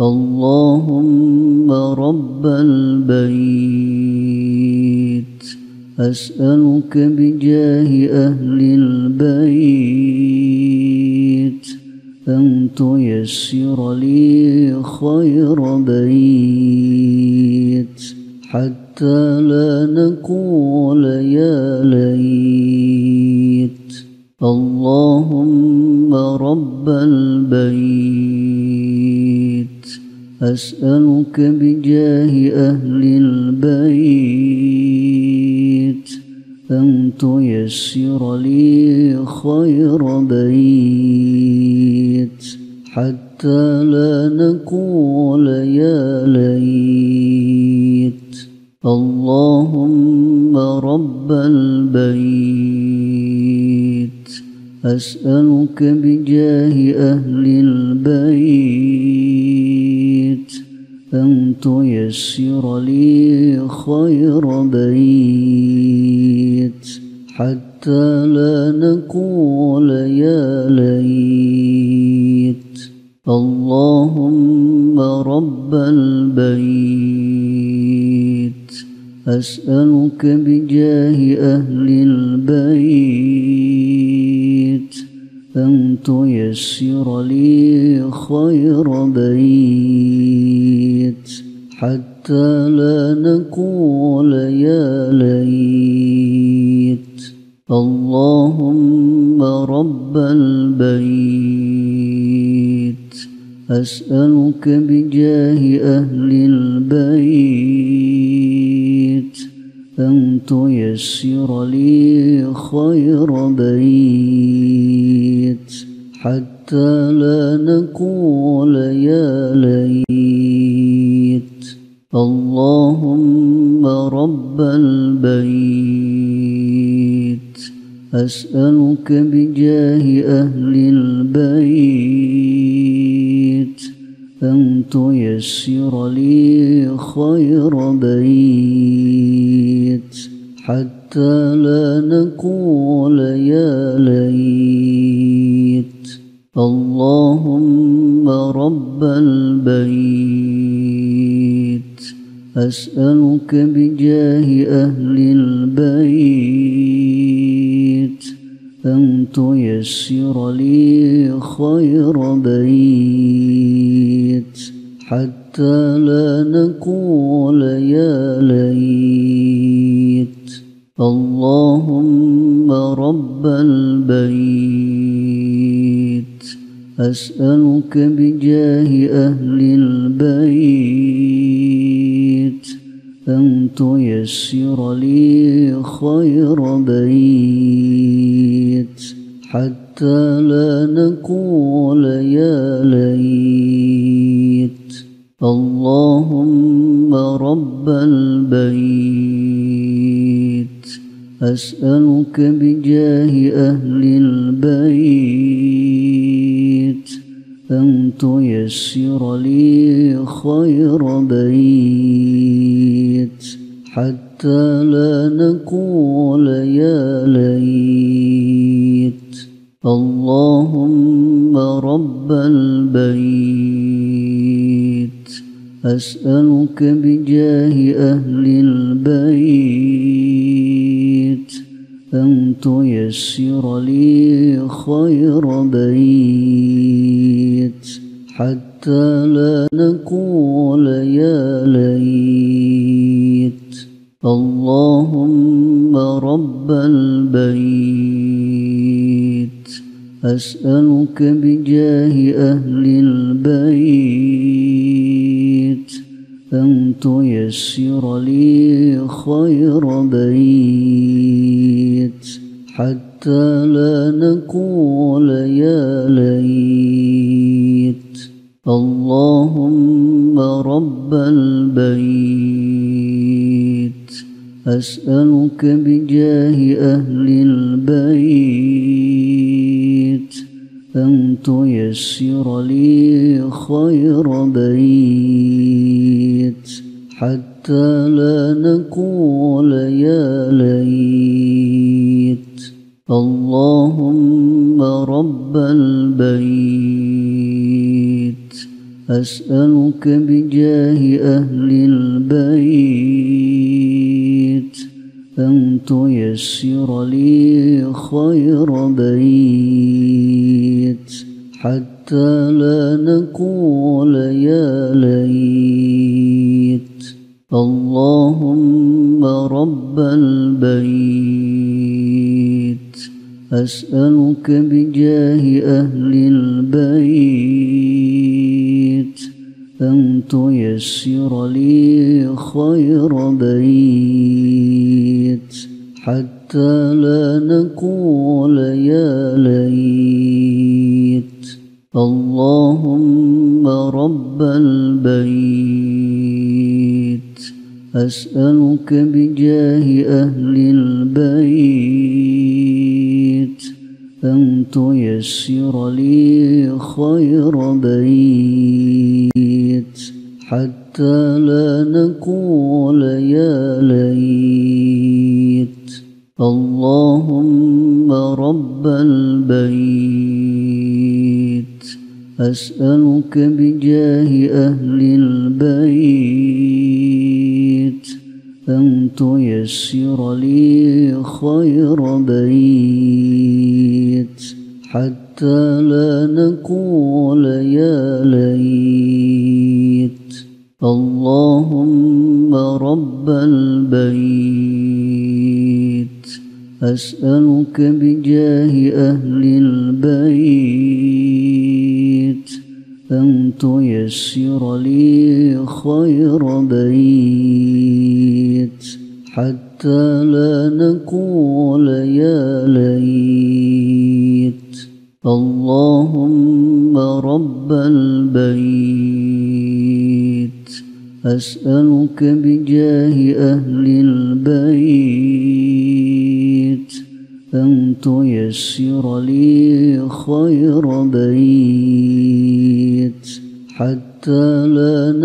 اللهم رب البيت أسألك بجاه أهل البيت أن تيسر لي خير بيت حتى لا نقول أسألك بجاه أهل البيت أن تيسر لي خير بيت حتى لا نقول يا ليت. اللهم رب البيت. أسألك بجاه أهل تيسر لي خير بيت حتى لا نقول يا ليت. اللهم رب البيت أسألك بجاه أهل البيت أن تيسر لي خير بيت. حتى لا نقول يا ليت. اللهم رب البيت. أسألك بجاه أهل البيت. أن تيسر لي خير بيت. حتى لا نقول يا أسألك بجاه أهل البيت أن تيسر لي خير بيت حتى لا نقول يا ليت. اللهم رب البيت. أسألك بجاه أهل البيت. أن تيسر لي خير بيت حتى لا نقول يا ليت. اللهم رب البيت. أسألك بجاه أهل البيت أن تيسر لي خير بيت. حتى لا نقول يا ليت. اللهم رب البيت. أسألك بجاه أهل البيت. أن تيسر لي خير بيت. حتى لا نقول اللهم رب البيت. أسألك بجاه أهل البيت أن تيسر لي خير بيت حتى لا نقول يا ليت. اللهم رب البيت أسألك بجاه أهل البيت أن تيسر لي خير بيت حتى لا نقول يا ليت. اللهم رب البيت. أسألك بجاه أهل تيسر لي خير بيت حتى لا نقول يا ليت. اللهم رب البيت. أسألك بجاه أهل البيت أن تيسر لي خير بيت. حتى لا نقول يا ليت. اللهم رب البيت. أسألك بجاه أهل البيت. أن تيسر لي خير بيت. حتى لا نقول أسألك بجاه أهل البيت أن تيسر لي خير بيت حتى لا نقول يا ليت. اللهم رب البيت. أسألك بجاه أهل تيسر لي خير بيت حتى لا نقول يا ليت. اللهم رب البيت أسألك بجاه أهل البيت أن تيسر لي خير بيت. حتى لا نقول يا ليت. اللهم رب البيت. أسألك بجاه أهل البيت. أن تيسر لي خير بيت. حتى لا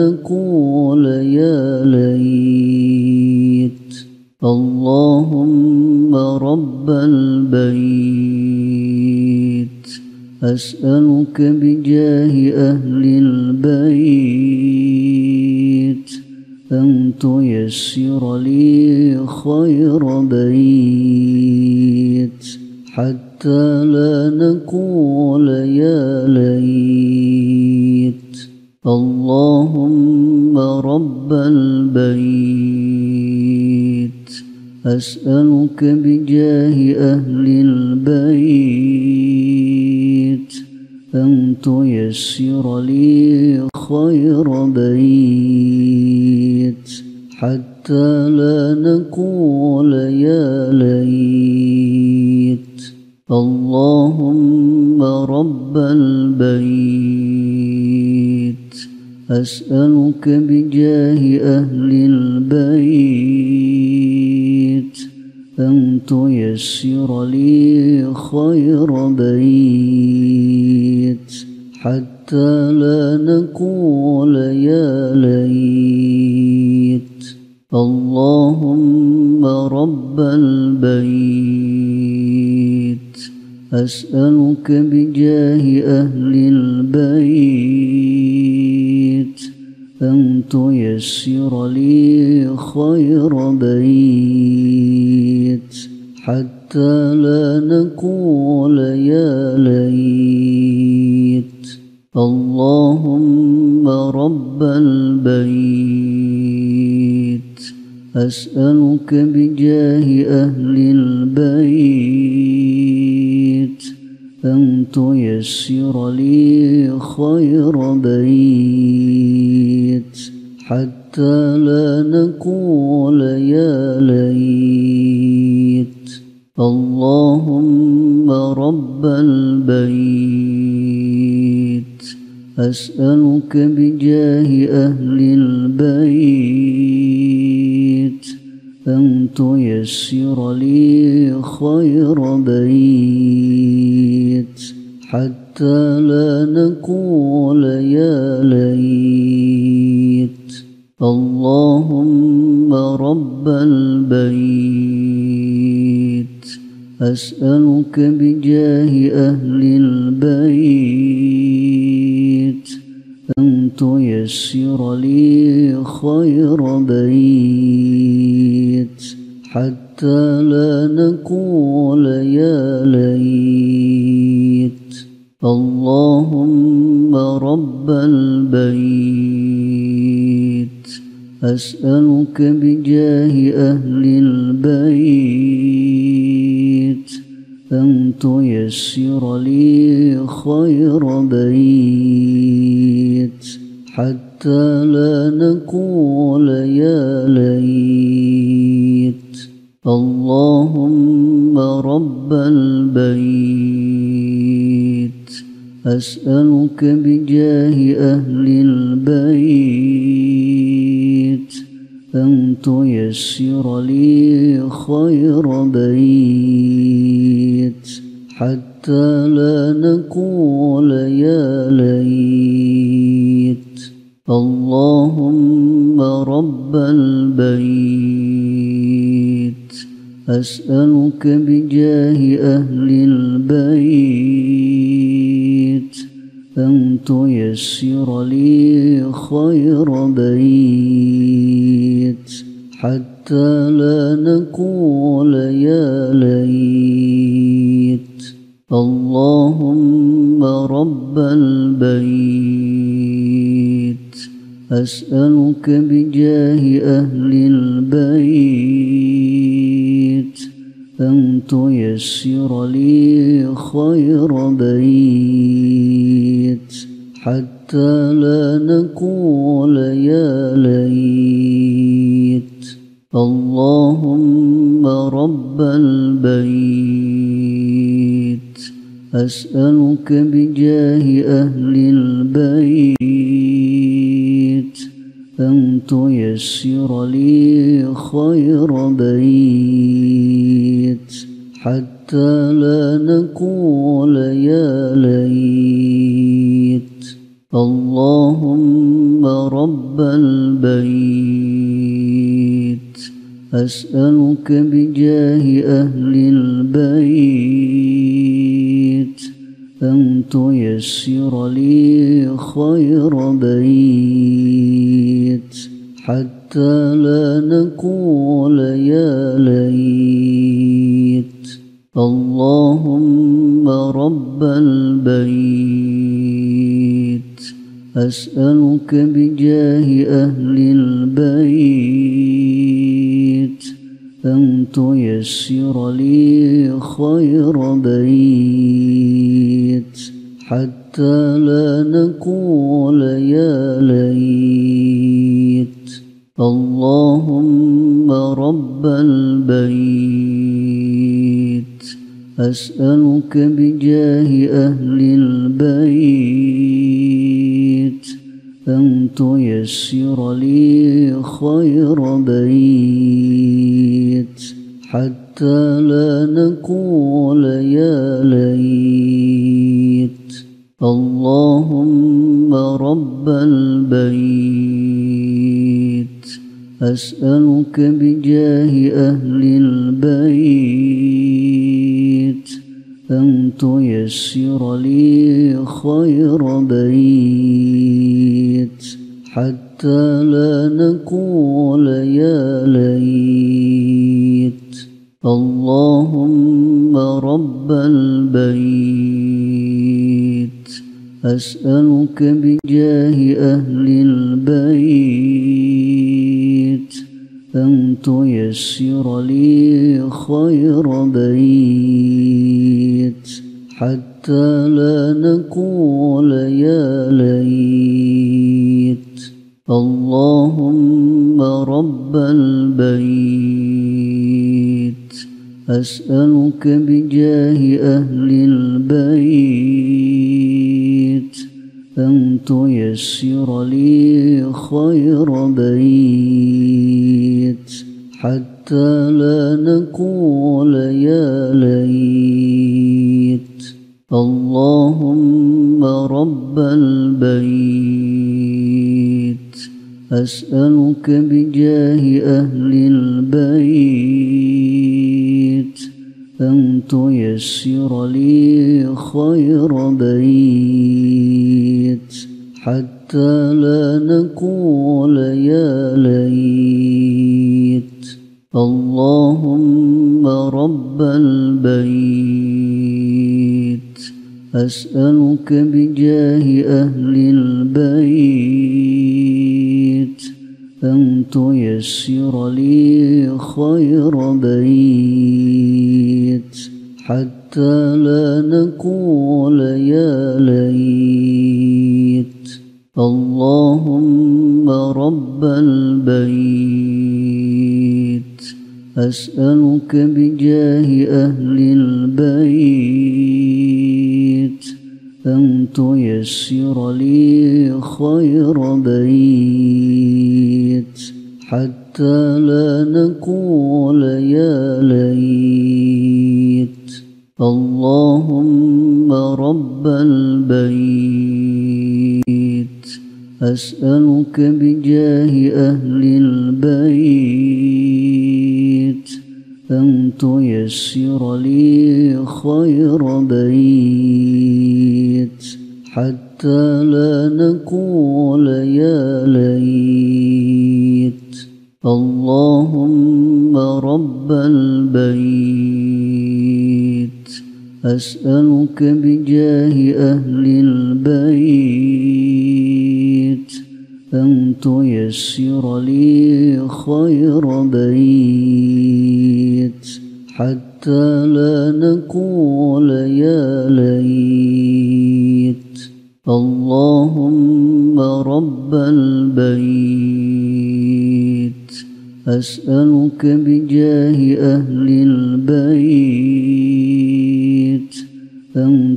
أسألك بجاه أهل البيت أن تيسر لي خير بيت حتى لا نقول يا ليت. اللهم رب البيت أسألك بجاه أهل البيت تيسر لي خير بيت حتى لا نقول يا ليت. اللهم رب البيت أسألك بجاه أهل البيت أن تيسر لي خير بيت. حتى لا نقول يا ليت. اللهم رب البيت. أسألك بجاه أهل البيت. أن تيسر لي خير بيت. حتى لا أسألك بجاه أهل البيت أن تيسر لي خير بيت حتى لا نقول يا ليت. اللهم رب البيت. أسألك بجاه أهل تيسر لي خير بيت حتى لا نقول يا ليت. اللهم رب البيت. أسألك بجاه أهل البيت. أن تيسر لي خير بيت حتى لا نقول يا ليت. اللهم رب البيت. أسألك بجاه أهل البيت. أن تيسر لي خير بيت. حتى لا نقول أسألك بجاه أهل البيت أن تيسر لي خير بيت حتى لا نقول يا ليت. اللهم رب البيت. أسألك بجاه أهل تيسر لي خير بيت حتى لا نقول يا ليت. اللهم رب البيت أسألك بجاه أهل البيت أن تيسر لي خير بيت. حتى لا نقول يا ليت. اللهم رب البيت. أسألك بجاه أهل البيت. أن تيسر لي خير بيت. حتى لا نقول يا ليت. اللهم رب البيت. أسألك بجاه أهل البيت. أن تيسر لي خير بيت. حتى لا نقول أسألك بجاه أهل البيت أن تيسر لي خير بيت حتى لا نقول يا ليت. اللهم رب البيت. أسألك بجاه أهل البيت تيسر لي خير بيت حتى لا نقول يا ليت. اللهم رب البيت أسألك بجاه أهل البيت أن تيسر لي خير بيت. حتى لا نقول يا ليت. اللهم رب البيت. أسألك بجاه أهل البيت. أن تيسر لي خير بيت. حتى لا نقول أسألك بجاه أهل البيت أن تيسر لي خير بيت حتى لا نقول يا ليت. اللهم رب البيت. أسألك بجاه أهل البيت تيسر لي خير بيت حتى حتى لا نقول يا ليت. اللهم رب البيت. أسألك بجاه أهل البيت أن تيسر لي خير بيت. حتى لا نقول يا ليت. اللهم رب البيت. أسألك بجاه أهل البيت. أن تيسر لي خير بيت. حتى لا نقول يا اللهم رب البيت. أسألك بجاه أهل البيت. أن تيسر لي خير بيت. حتى لا نقول يا ليت. اللهم رب البيت. أسألك بجاه أهل البيت أن تيسر لي خير بيت حتى لا نقول يا ليت. اللهم رب البيت أسألك بجاه أهل البيت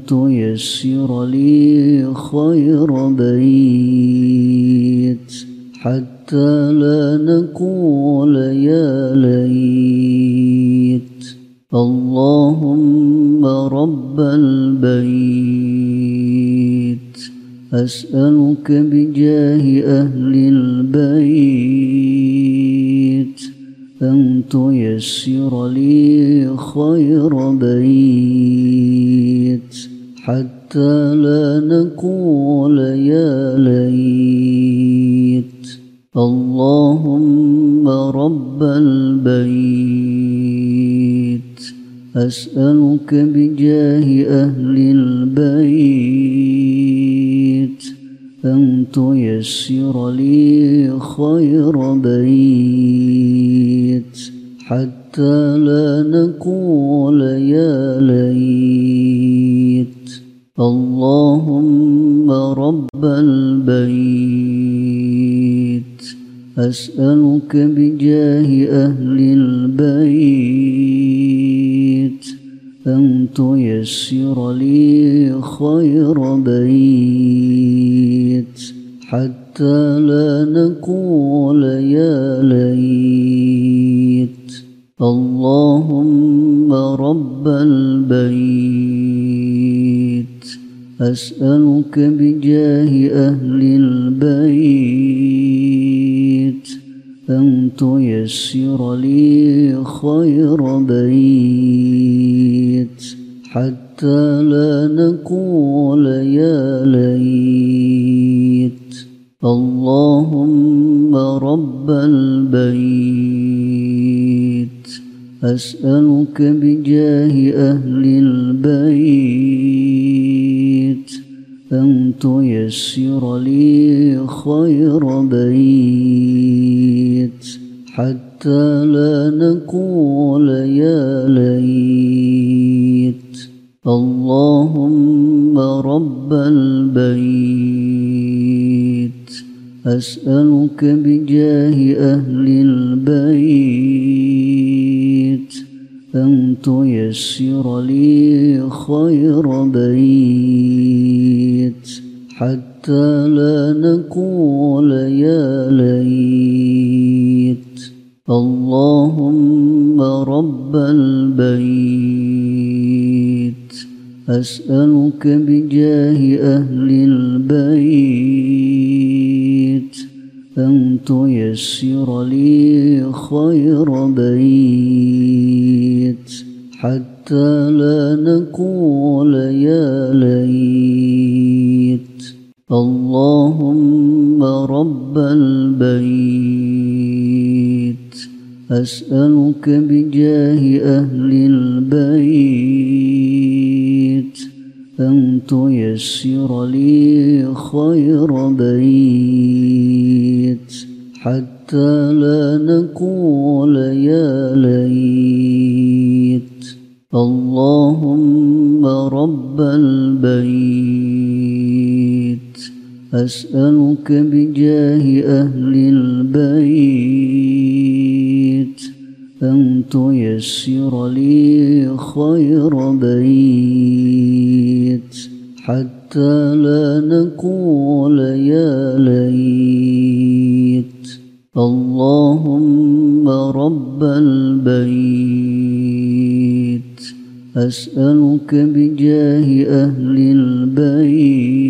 تيسر لي خير بيت حتى لا نقول يا ليت. اللهم رب البيت. أسألك بجاه أهل البيت أن تيسر لي خير بيت. حتى لا نقول يا ليت. اللهم رب البيت. أسألك بجاه أهل البيت. أن تيسر لي خير بيت. حتى لا نقول يا ليت. اللهم رب البيت. أسألك بجاه أهل البيت أن تيسر لي خير بيت حتى لا نقول يا ليت. اللهم رب البيت أسألك بجاه أهل البيت أن تيسر لي خير بيت حتى لا نقول يا ليت. اللهم رب البيت. أسألك بجاه أهل تيسر لي خير بيت حتى لا نقول يا ليت. اللهم رب البيت. أسألك بجاه أهل البيت أن تيسر لي خير بيت. حتى لا نقول يا ليت. اللهم رب البيت. أسألك بجاه أهل البيت. أن تيسر لي خير بيت. حتى لا نقول أسألك بجاه أهل البيت أن تيسر لي خير بيت حتى لا نقول يا ليت. اللهم رب البيت. أسألك بجاه أهل البيت. أن تيسر لي خير بيت حتى لا نقول يا ليت اللهم رب البيت أسألك بجاه أهل البيت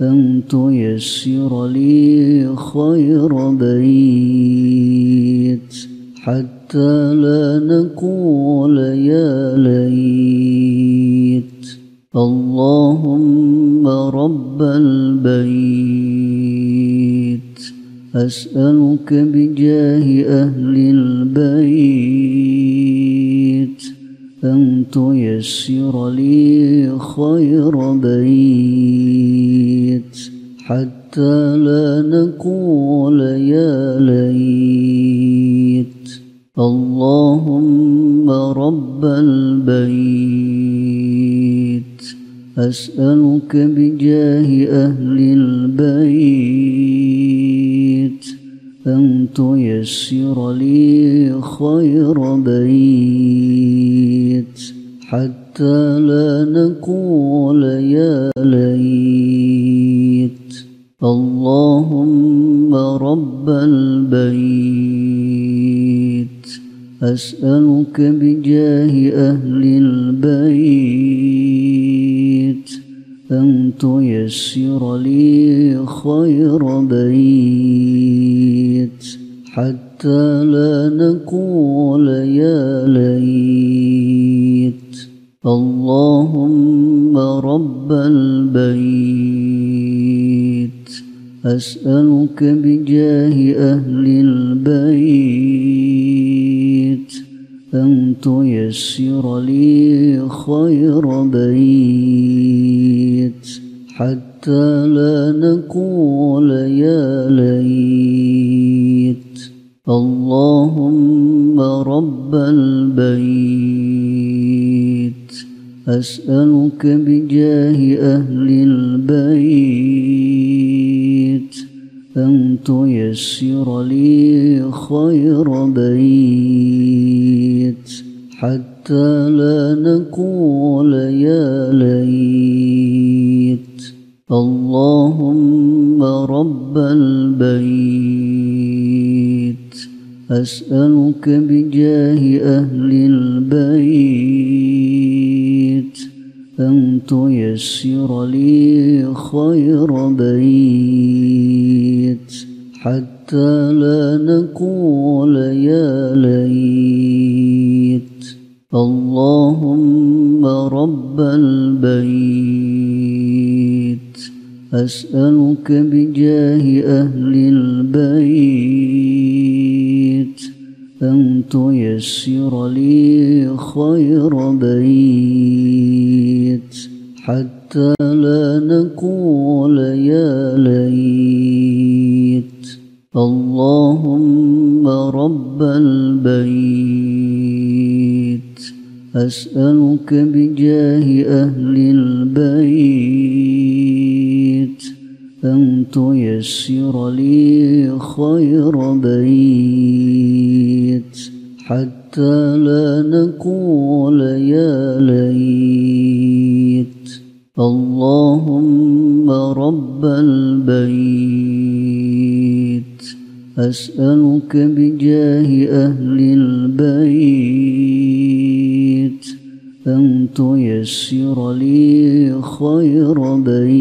أن تيسر لي خير بيت حتى لا نقول يا ليت. اللهم رب البيت. أسألك بجاه أهل البيت. أن تيسر لي خير بيت. حتى لا نقول يا رب البيت. أسألك بجاه أهل البيت أن تيسر لي خير بيت حتى لا نقول يا ليت. اللهم رب البيت. أسألك بجاه أهل البيت أن تيسر لي خير بيت حتى لا نقول يا ليت. اللهم رب البيت. أسألك بجاه أهل تيسر لي خير بيت حتى لا نقول يا ليت. اللهم رب البيت أسألك بجاه أهل البيت أن تيسر لي خير بيت. حتى لا نقول يا ليت. اللهم رب البيت. أسألك بجاه أهل البيت. أن تيسر لي خير بيت. حتى لا نقول يا ليت. اللهم رب البيت. أسألك بجاه أهل البيت. أن تيسر لي خير بيت. حتى لا نقول أسألك بجاه أهل البيت أن تيسر لي خير بيت حتى لا نقول يا ليت. اللهم رب البيت. أسألك بجاه أهل البيت تيسر لي خير بيت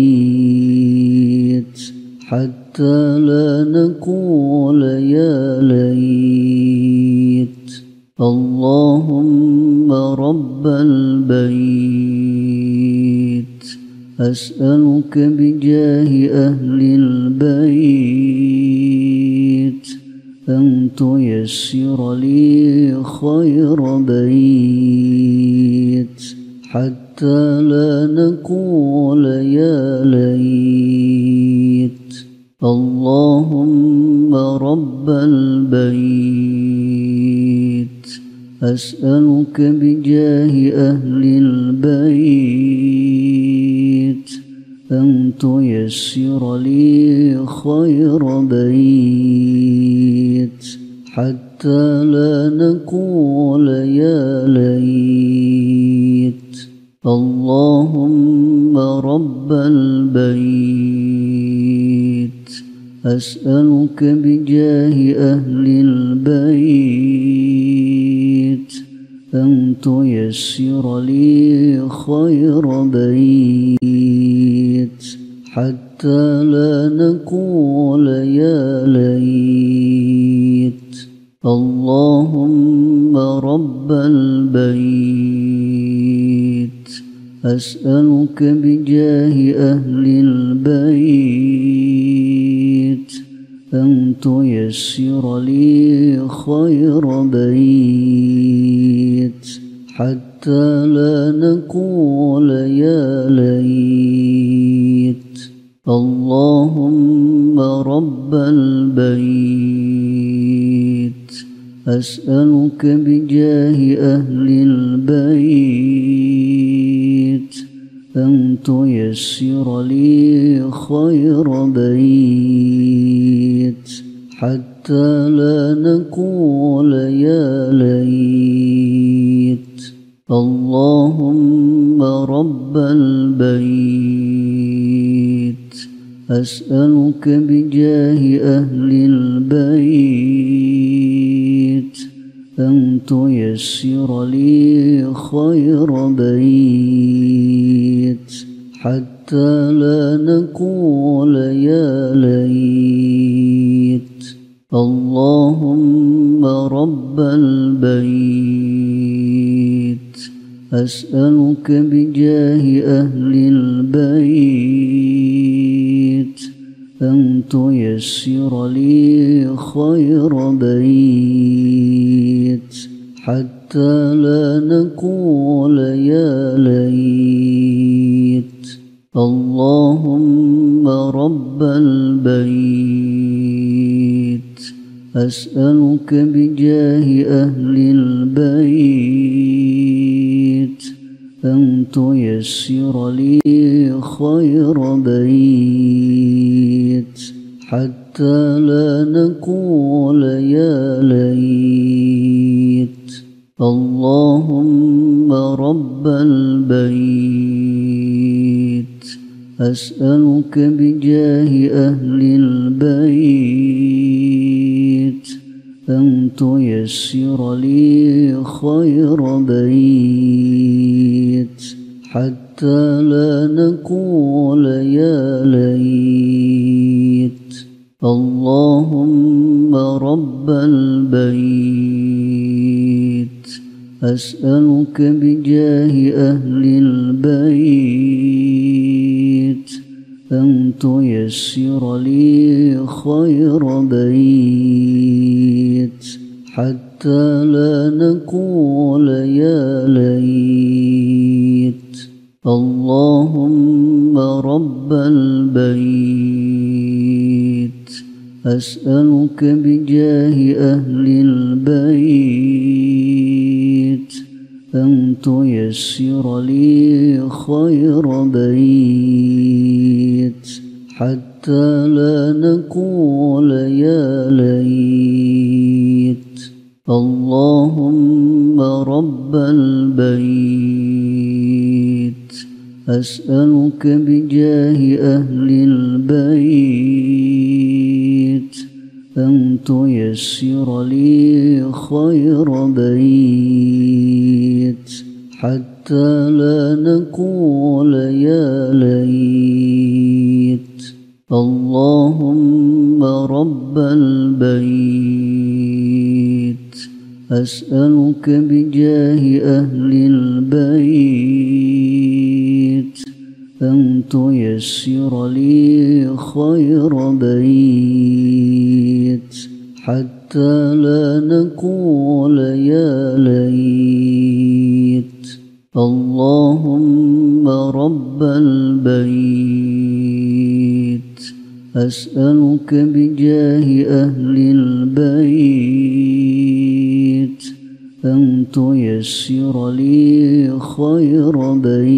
حتى لا نقول يا ليت. اللهم رب البيت. أسألك بجاه أهل البيت. أن تيسر لي خير حتى لا نقول يا ليت. اللهم رب البيت. أسألك بجاه أهل البيت. أن تيسر لي خير بيت. حتى لا نقول يا ليت. اللهم رب البيت. أسألك بجاه أهل البيت أن تيسر لي خير بيت حتى لا نقول أسألك بجاه أهل البيت أن تيسر لي خير بيت حتى لا نقول يا ليت. اللهم رب البيت. أسألك بجاه أهل تيسر لي خير بيت حتى لا نقول يا ليت. اللهم رب البيت. أسألك بجاه أهل البيت أن تيسر لي خير بيت. حتى لا نقول يا ليت. اللهم رب البيت. أسألك بجاه أهل البيت. أن تيسر لي خير بيت. حتى لا نقول اللهم رب البيت. أسألك بجاه أهل البيت أن تيسر لي خير بيت حتى لا نقول يا ليت. اللهم رب البيت. أسألك بجاه أهل البيت أن تيسر لي خير بيت حتى لا نقول يا ليت. اللهم رب البيت أسألك بجاه أهل البيت تيسر لي خير بيت حتى لا نقول يا ليت. اللهم رب البيت. أسألك بجاه أهل البيت. أن تيسر لي خير بيت. حتى لا نقول يا ليت. اللهم رب البيت. أسألك بجاه أهل البيت. أن تيسر لي خير بيت. حتى لا نقول يا رب البيت. أسألك بجاه أهل البيت أن تيسر لي خير بيت حتى لا نقول يا ليت. اللهم رب البيت أسألك بجاه أهل البيت أن تيسر لي خير بيت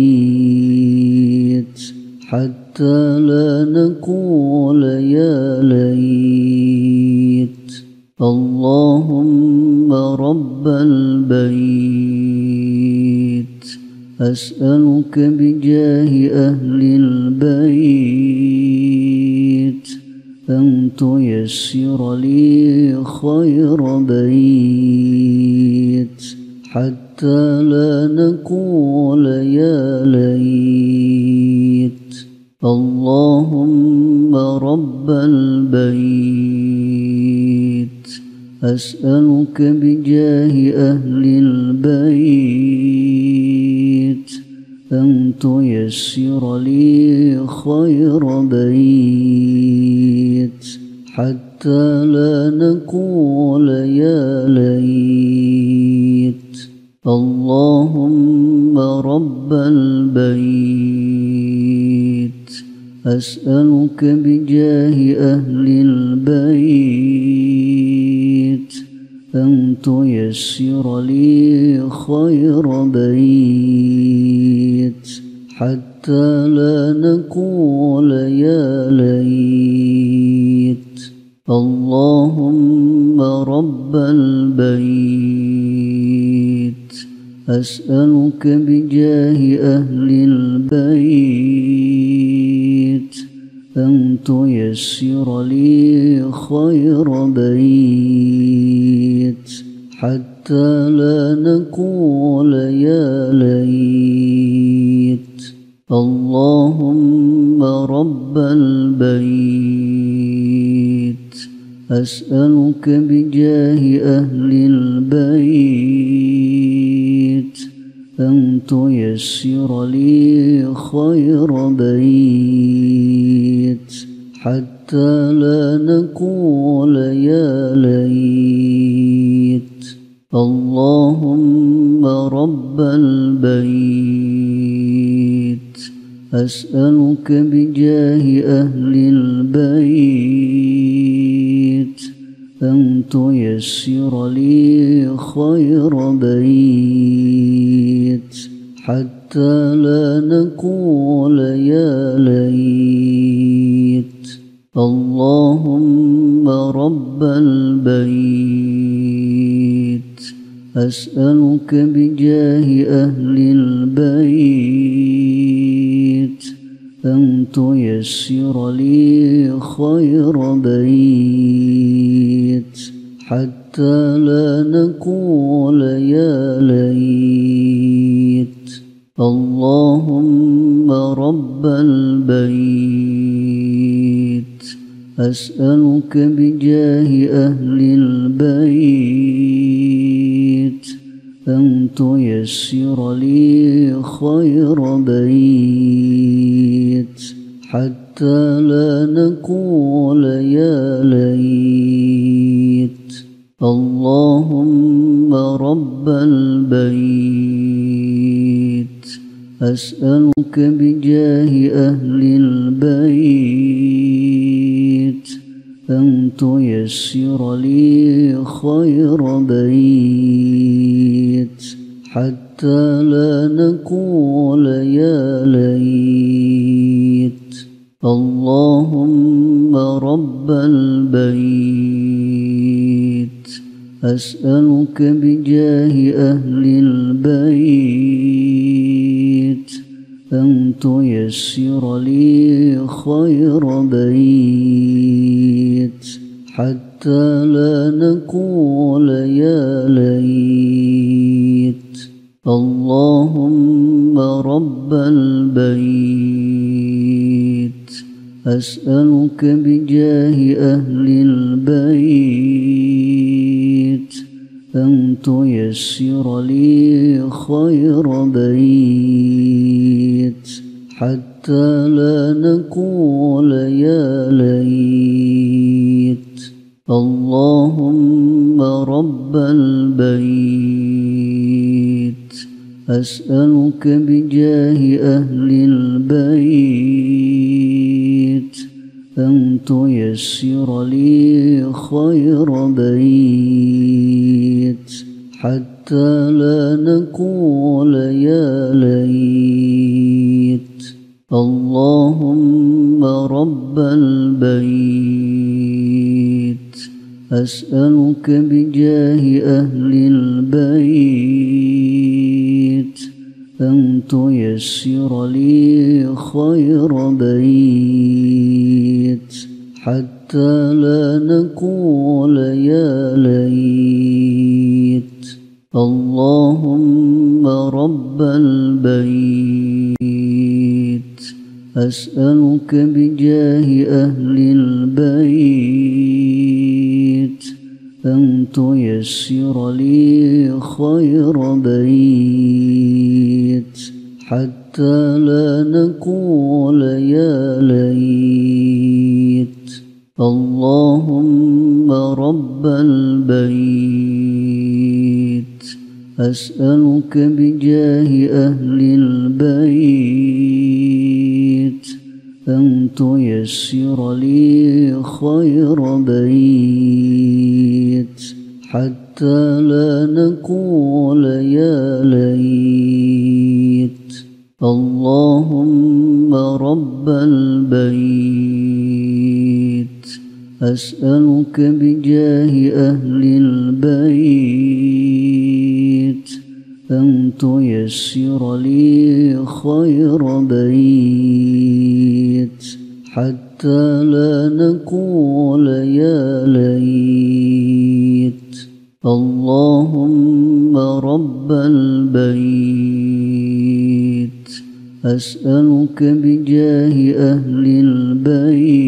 حتى لا نقول يا ليت. اللهم رب البيت. أسألك بجاه أهل البيت تيسر لي خير بيت حتى لا نقول يا ليت. اللهم رب البيت. أسألك بجاه أهل البيت أن تيسر لي خير بيت. حتى لا نقول يا ليت. اللهم رب البيت. أسألك بجاه أهل البيت. أن تيسر لي خير بيت. حتى لا نقول يا ليت. اللهم رب البيت. أسألك بجاه أهل البيت أن تيسر لي خير بيت حتى لا نقول أسألك بجاه أهل البيت أن تيسر لي خير بيت حتى لا نقول يا ليت. اللهم رب البيت. أسألك بجاه أهل البيت تيسر لي خير بيت حتى لا نقول يا ليت. اللهم رب البيت أسألك بجاه أهل البيت أن تيسر لي خير بيت. حتى لا نقول يا ليت. اللهم رب البيت. أسألك بجاه أهل البيت. أن تيسر لي خير بيت. حتى لا نقول يا اللهم رب البيت. أسألك بجاه أهل البيت. أن تيسر لي خير بيت. حتى لا نقول يا ليت. اللهم رب البيت. أسألك بجاه أهل البيت أن تيسر لي خير بيت حتى لا نقول يا ليت. اللهم رب البيت. أسألك بجاه أهل تيسر لي خير بيت حتى لا نقول يا ليت. اللهم رب البيت. أسألك بجاه أهل البيت أن تيسر لي خير بيت. حتى لا نقول يا ليت. اللهم رب البيت. أسألك بجاه أهل البيت. أن تيسر لي خير بيت. حتى لا نقول يا ليت. اللهم رب البيت. أسألك بجاه أهل البيت أن تيسر لي خير بيت حتى لا أسألك بجاه أهل البيت أن تيسر لي خير بيت حتى لا نقول يا ليت. اللهم رب البيت. أسألك بجاه أهل البيت تيسر لي خير بيت حتى لا نقول يا ليت. اللهم رب البيت. أسألك بجاه أهل البيت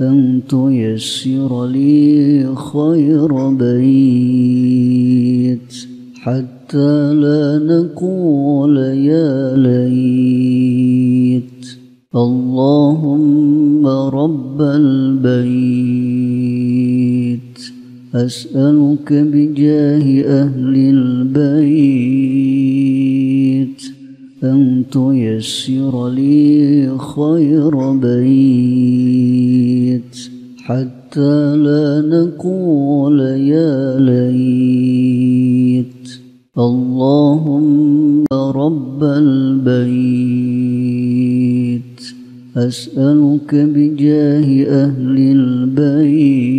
أن تيسر لي خير بيت. حتى لا نقول يا ليت. اللهم رب البيت. أسألك بجاه أهل البيت. أن تيسر لي خير بيت. حتى لا نقول اللهم رب البيت أسألك بجاه أهل البيت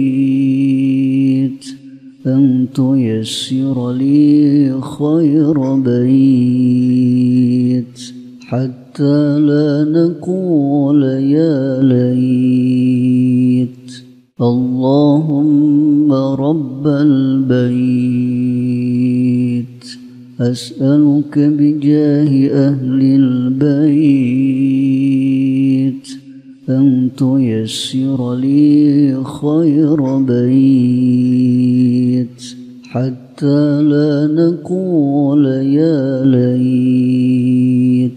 أن تيسر لي خير بيت حتى لا نقول يا ليت. اللهم رب البيت. أسألك بجاه أهل البيت أن تيسر لي خير بيت حتى لا نقول يا ليت.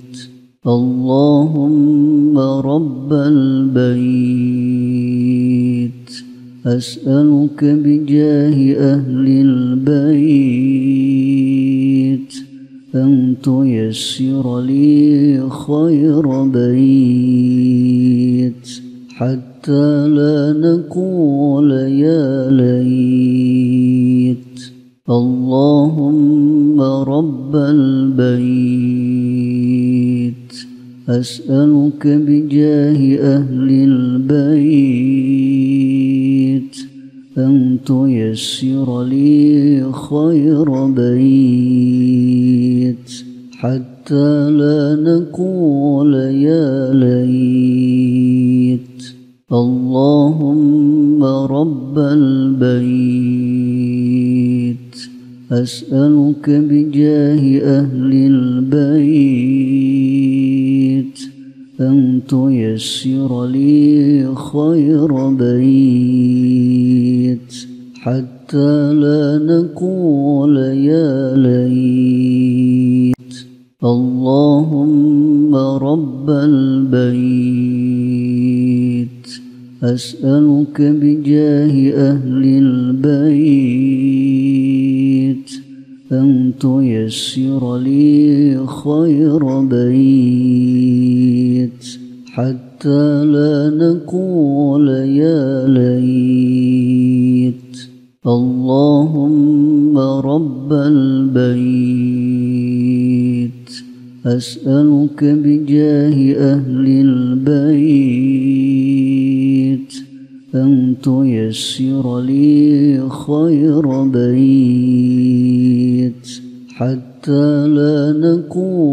اللهم رب البيت. أسألك بجاه أهل تيسر لي خير بيت حتى لا نقول يا ليت. اللهم رب البيت أسألك بجاه أهل البيت أن تيسر لي خير حتى لا نقول يا ليت. اللهم رب البيت. أسألك بجاه أهل البيت. أن تيسر لي خير بيت. حتى لا نقول يا ليت. اللهم رب البيت. أسألك بجاه أهل البيت أن تيسر لي خير بيت حتى لا نقول يا ليت. اللهم رب البيت. أسألك بجاه أهل البيت أن تيسر لي خير بيت حتى لا ليت